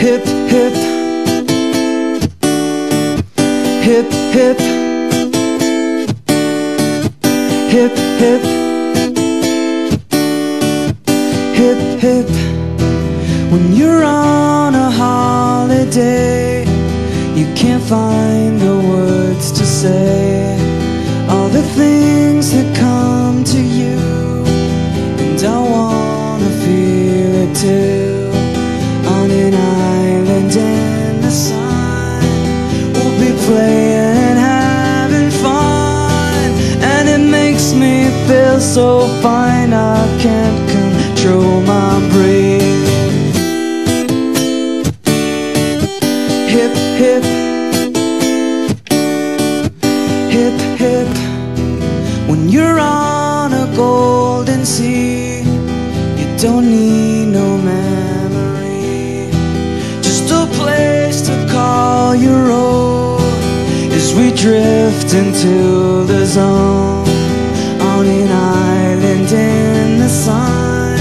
hip, hip, hip, hip, hip, hip, hip, hip. When you're on a holiday, you can't find the words to say all the things that come to you, and I wanna feel it too. Playing having fun, and it makes me feel so fine. I can't control my breath. Hip hip, hip hip. When you're on a golden sea, you don't need no memory, just a place to call your own. Drift into the zone on an island in the sun,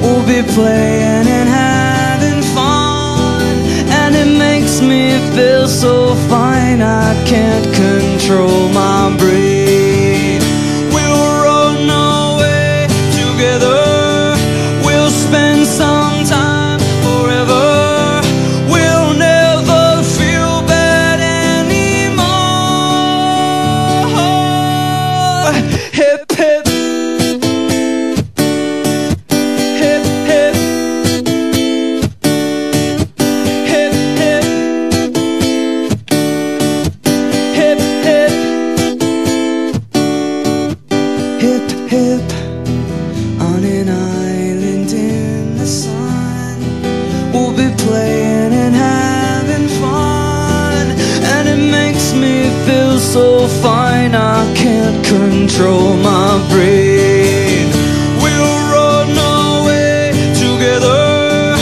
we'll be playing and having fun, and it makes me feel so fine. I can't control my brain. Be playing and having fun, and it makes me feel so fine. I can't control my brain. We'll run away together.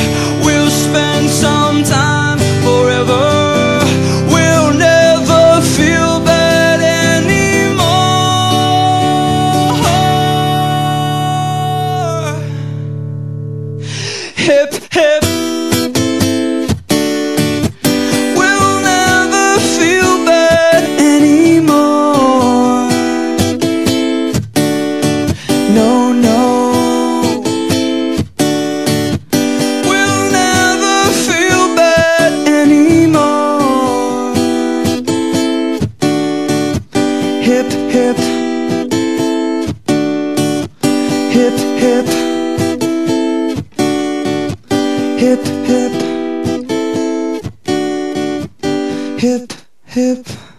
We'll spend some time forever. We'll never feel bad anymore. Hip hip. Hip hip. Hip hip.